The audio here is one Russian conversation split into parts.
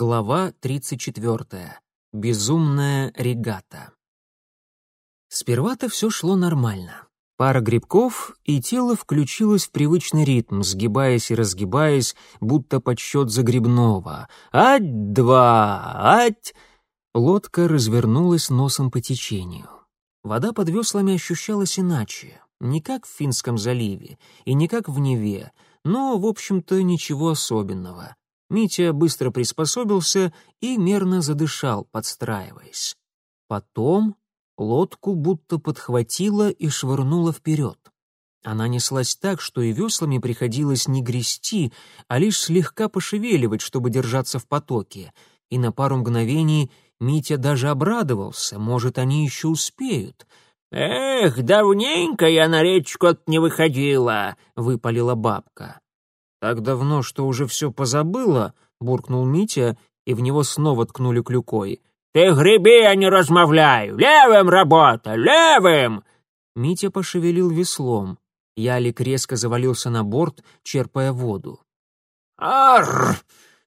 Глава 34. Безумная регата. Сперва-то все шло нормально. Пара грибков, и тело включилось в привычный ритм, сгибаясь и разгибаясь, будто подсчет загребного. «Ать-два! Ать!» Лодка развернулась носом по течению. Вода под веслами ощущалась иначе, не как в Финском заливе и не как в Неве, но, в общем-то, ничего особенного. Митя быстро приспособился и мерно задышал, подстраиваясь. Потом лодку будто подхватила и швырнула вперед. Она неслась так, что и веслами приходилось не грести, а лишь слегка пошевеливать, чтобы держаться в потоке. И на пару мгновений Митя даже обрадовался, может, они еще успеют. «Эх, давненько я на речку не выходила», — выпалила бабка. «Так давно, что уже все позабыла», — буркнул Митя, и в него снова ткнули клюкой. «Ты греби, а не размовляй! Левым работа! Левым!» Митя пошевелил веслом. Ялик резко завалился на борт, черпая воду. «Арр!»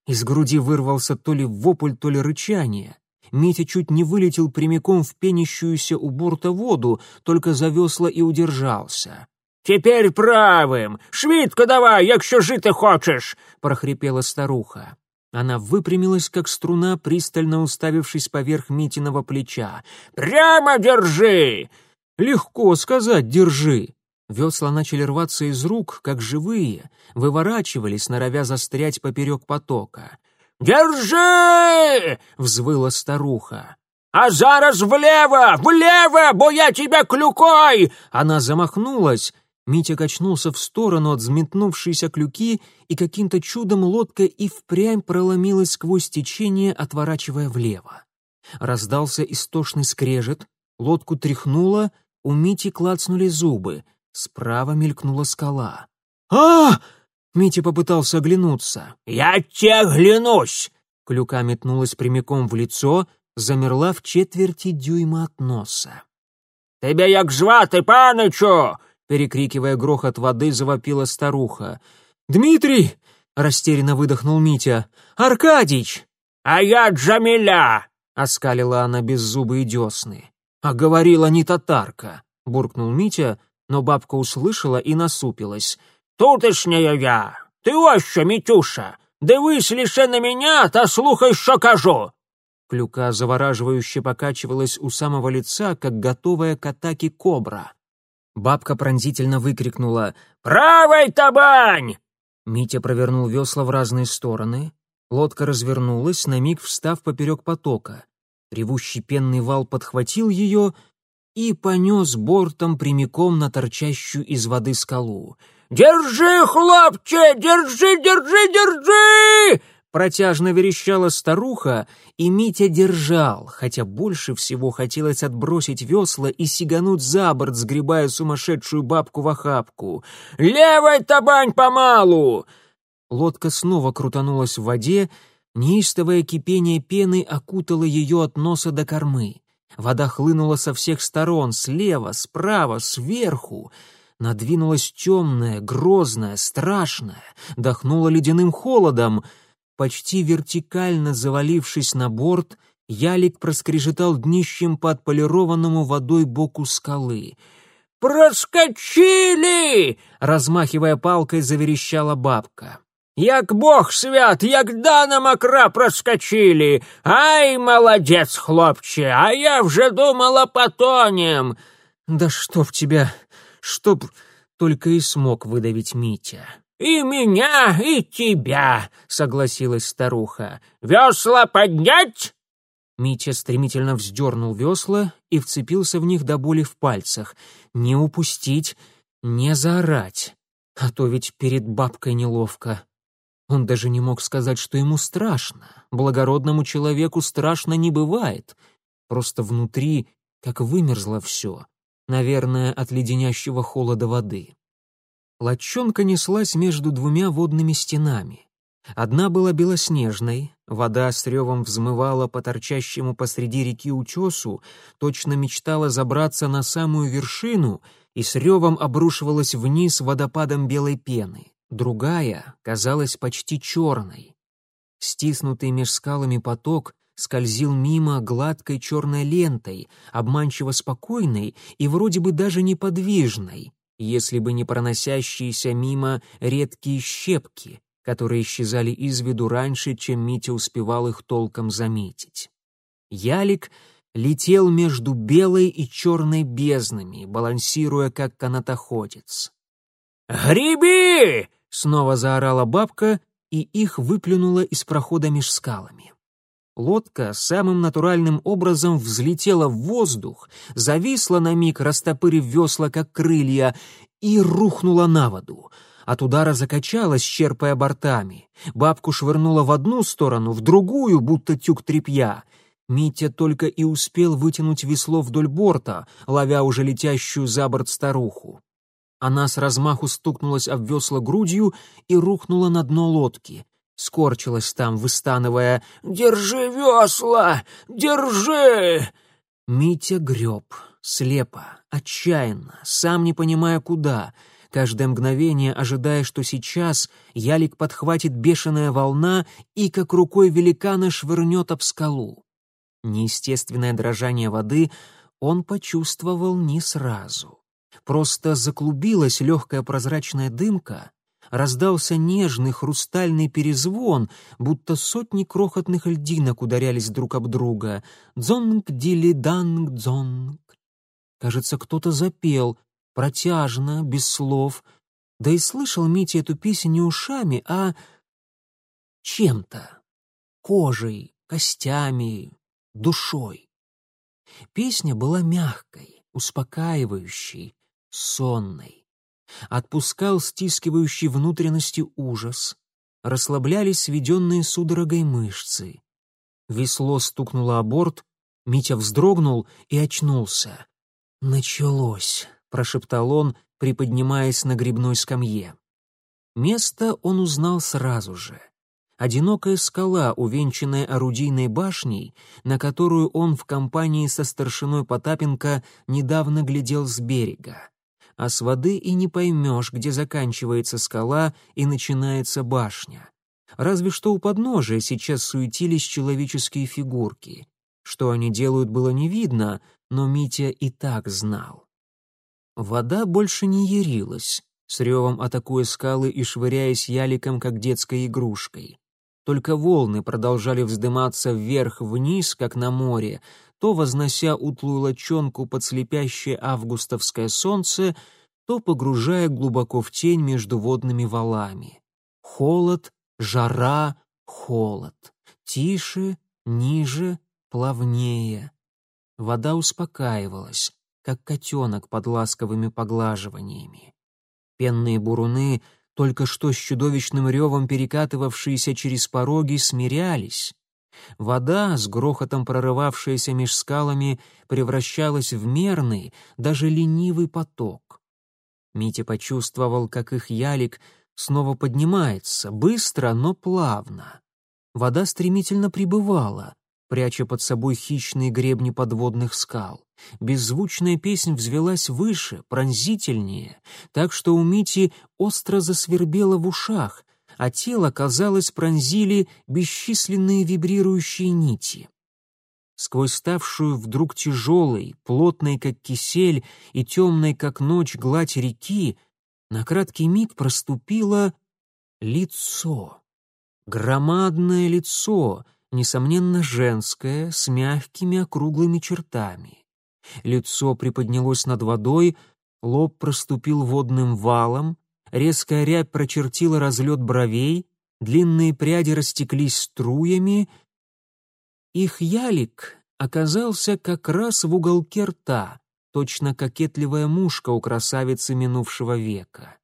Из груди вырвался то ли вопль, то ли рычание. Митя чуть не вылетел прямиком в пенящуюся у борта воду, только за весла и удержался. «Теперь правым! Швидко давай, якщо жити хочешь!» — прохрипела старуха. Она выпрямилась, как струна, пристально уставившись поверх Митиного плеча. «Прямо держи!» «Легко сказать «держи». Весла начали рваться из рук, как живые, выворачивались, норовя застрять поперек потока. «Держи!» — взвыла старуха. «А зараз влево! Влево! Бо я тебя клюкой!» Она замахнулась, Митя качнулся в сторону от взметнувшейся клюки, и каким-то чудом лодка и впрямь проломилась сквозь течение, отворачивая влево. Раздался истошный скрежет, лодку тряхнуло, у Мити клацнули зубы, справа мелькнула скала. а Митя попытался оглянуться. «Я тебя глянусь!» Клюка метнулась прямиком в лицо, замерла в четверти дюйма от носа. «Тебе як звати, паничу?» Перекрикивая грохот воды, завопила старуха. «Дмитрий!» — растерянно выдохнул Митя. «Аркадич!» «А я Джамиля!» — оскалила она беззубые десны. «А говорила не татарка!» — буркнул Митя, но бабка услышала и насупилась. «Тутешняя я! Ти ось що, Мітюша! Дивись лише на меня, та слухай, що кажу!» Клюка завораживающе покачивалась у самого лица, как готовая к атаке кобра. Бабка пронзительно выкрикнула «Правой табань!» Митя провернул весла в разные стороны. Лодка развернулась, на миг встав поперек потока. Ревущий пенный вал подхватил ее и понес бортом прямиком на торчащую из воды скалу. «Держи, хлопче! Держи, держи, держи!» Протяжно верещала старуха, и Митя держал, хотя больше всего хотелось отбросить весла и сигануть за борт, сгребая сумасшедшую бабку в охапку. «Левой табань помалу!» Лодка снова крутанулась в воде, неистовое кипение пены окутало ее от носа до кормы. Вода хлынула со всех сторон, слева, справа, сверху. Надвинулась темная, грозная, страшная, дохнула ледяным холодом — Почти вертикально завалившись на борт, ялик проскрежетал днищем по отполированному водой боку скалы. «Проскочили!» — размахивая палкой, заверещала бабка. «Як бог свят, як дана макра проскочили! Ай, молодец, хлопче, а я вже думала, потонем!» «Да чтоб тебя, чтоб...» — только и смог выдавить Митя. «И меня, и тебя», — согласилась старуха. «Весла поднять?» Митя стремительно вздернул весла и вцепился в них до боли в пальцах. Не упустить, не заорать. А то ведь перед бабкой неловко. Он даже не мог сказать, что ему страшно. Благородному человеку страшно не бывает. Просто внутри как вымерзло все. Наверное, от леденящего холода воды. Лодчонка неслась между двумя водными стенами. Одна была белоснежной, вода с ревом взмывала по торчащему посреди реки утесу, точно мечтала забраться на самую вершину и с ревом обрушивалась вниз водопадом белой пены. Другая казалась почти черной. Стиснутый меж скалами поток скользил мимо гладкой черной лентой, обманчиво спокойной и вроде бы даже неподвижной, если бы не проносящиеся мимо редкие щепки, которые исчезали из виду раньше, чем Митя успевал их толком заметить. Ялик летел между белой и черной безднами, балансируя как канатоходец. «Греби!» — снова заорала бабка, и их выплюнуло из прохода меж скалами. Лодка самым натуральным образом взлетела в воздух, зависла на миг, растопырив весла, как крылья, и рухнула на воду. От удара закачалась, черпая бортами. Бабку швырнула в одну сторону, в другую, будто тюк тряпья. Митя только и успел вытянуть весло вдоль борта, ловя уже летящую за борт старуху. Она с размаху стукнулась об весла грудью и рухнула на дно лодки. Скорчилась там, выстанывая «Держи весла! Держи!» Митя греб, слепо, отчаянно, сам не понимая куда, каждое мгновение ожидая, что сейчас ялик подхватит бешеная волна и как рукой великана швырнет об скалу. Неестественное дрожание воды он почувствовал не сразу. Просто заклубилась легкая прозрачная дымка, раздался нежный хрустальный перезвон, будто сотни крохотных льдинок ударялись друг об друга. «Дзонг-дили-данг-дзонг». Кажется, кто-то запел, протяжно, без слов. Да и слышал Митя эту песню не ушами, а чем-то. Кожей, костями, душой. Песня была мягкой, успокаивающей, сонной. Отпускал стискивающий внутренности ужас. Расслаблялись сведенные судорогой мышцы. Весло стукнуло о борт, Митя вздрогнул и очнулся. «Началось», — прошептал он, приподнимаясь на грибной скамье. Место он узнал сразу же. Одинокая скала, увенчанная орудийной башней, на которую он в компании со старшиной Потапенко недавно глядел с берега а с воды и не поймешь, где заканчивается скала и начинается башня. Разве что у подножия сейчас суетились человеческие фигурки. Что они делают, было не видно, но Митя и так знал. Вода больше не ярилась, с ревом атакуя скалы и швыряясь яликом, как детской игрушкой. Только волны продолжали вздыматься вверх-вниз, как на море, то вознося утлую лочонку под слепящее августовское солнце, то погружая глубоко в тень между водными валами. Холод, жара, холод. Тише, ниже, плавнее. Вода успокаивалась, как котенок под ласковыми поглаживаниями. Пенные буруны, только что с чудовищным ревом перекатывавшиеся через пороги, смирялись. Вода, с грохотом прорывавшаяся меж скалами, превращалась в мерный, даже ленивый поток. Митя почувствовал, как их ялик снова поднимается, быстро, но плавно. Вода стремительно прибывала, пряча под собой хищные гребни подводных скал. Беззвучная песнь взвелась выше, пронзительнее, так что у Мити остро засвербело в ушах, а тело, казалось, пронзили бесчисленные вибрирующие нити. Сквозь ставшую вдруг тяжелой, плотной, как кисель, и темной, как ночь, гладь реки, на краткий миг проступило лицо. Громадное лицо, несомненно, женское, с мягкими округлыми чертами. Лицо приподнялось над водой, лоб проступил водным валом, резкая рябь прочертила разлет бровей, длинные пряди растеклись струями. Их ялик оказался как раз в уголке рта, точно кокетливая мушка у красавицы минувшего века.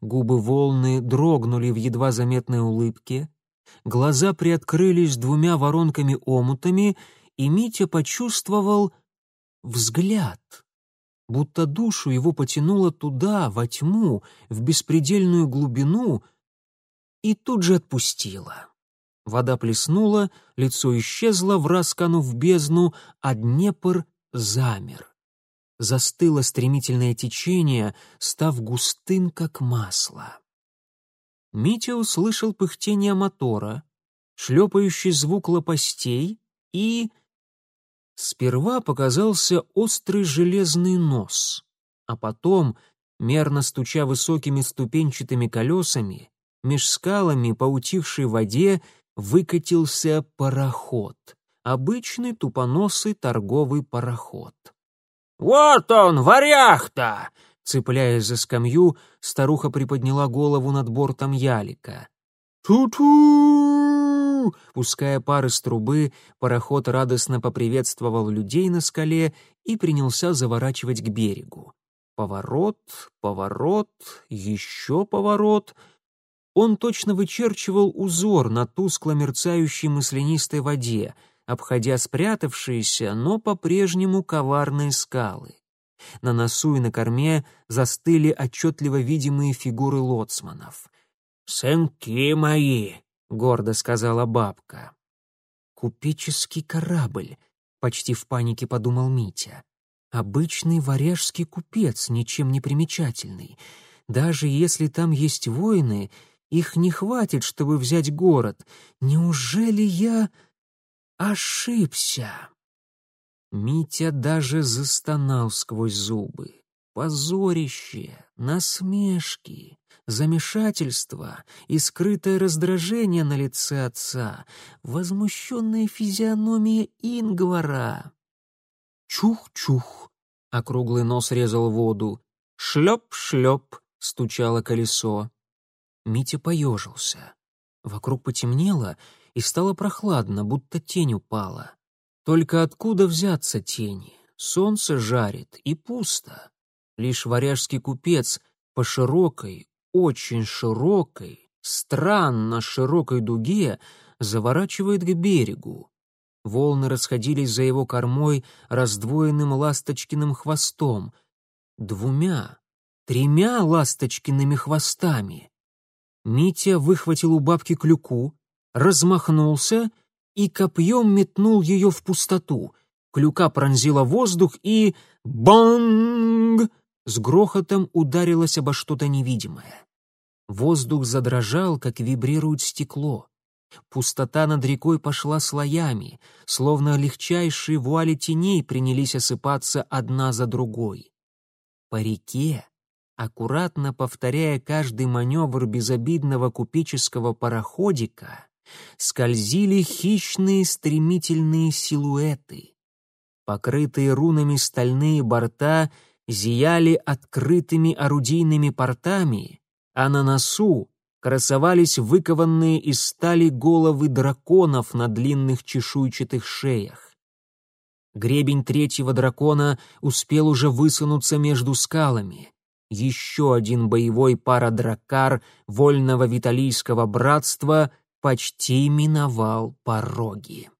Губы волны дрогнули в едва заметной улыбке, глаза приоткрылись двумя воронками-омутами, и Митя почувствовал взгляд будто душу его потянуло туда, во тьму, в беспредельную глубину, и тут же отпустила. Вода плеснула, лицо исчезло, в бездну, а Днепр замер. Застыло стремительное течение, став густым, как масло. Митя услышал пыхтение мотора. шлепающий звук лопастей и... Сперва показался острый железный нос, а потом, мерно стуча высокими ступенчатыми колесами, меж скалами по утихшей воде выкатился пароход, обычный тупоносый торговый пароход. «Вот он, варяг-то!» Цепляясь за скамью, старуха приподняла голову над бортом ялика. «Ту-ту!» Пуская пар из трубы, пароход радостно поприветствовал людей на скале и принялся заворачивать к берегу. Поворот, поворот, еще поворот. Он точно вычерчивал узор на тускло мерцающей маслянистой воде, обходя спрятавшиеся, но по-прежнему коварные скалы. На носу и на корме застыли отчетливо видимые фигуры лоцманов. «Сынки мои!» — гордо сказала бабка. «Купеческий корабль», — почти в панике подумал Митя. «Обычный варяжский купец, ничем не примечательный. Даже если там есть воины, их не хватит, чтобы взять город. Неужели я ошибся?» Митя даже застонал сквозь зубы. Позорище, насмешки, замешательство и скрытое раздражение на лице отца, возмущенная физиономия Ингвара. «Чух-чух!» — округлый нос резал воду. «Шлеп-шлеп!» — стучало колесо. Митя поежился. Вокруг потемнело, и стало прохладно, будто тень упала. Только откуда взяться тени? Солнце жарит, и пусто. Лишь варяжский купец по широкой, очень широкой, странно широкой дуге заворачивает к берегу. Волны расходились за его кормой раздвоенным ласточкиным хвостом. Двумя, тремя ласточкиными хвостами. Митя выхватил у бабки клюку, размахнулся и копьем метнул ее в пустоту. Клюка пронзила воздух и... Банг! С грохотом ударилось обо что-то невидимое. Воздух задрожал, как вибрирует стекло. Пустота над рекой пошла слоями, словно легчайшие вуали теней принялись осыпаться одна за другой. По реке, аккуратно повторяя каждый маневр безобидного купеческого пароходика, скользили хищные стремительные силуэты. Покрытые рунами стальные борта зияли открытыми орудийными портами, а на носу красовались выкованные из стали головы драконов на драконов чешуйчатых шеях. Гребень третьего дракона успел уже высунуться между скалами. Еще один боевой парадракар вольного виталийского братства почти миновал пороги.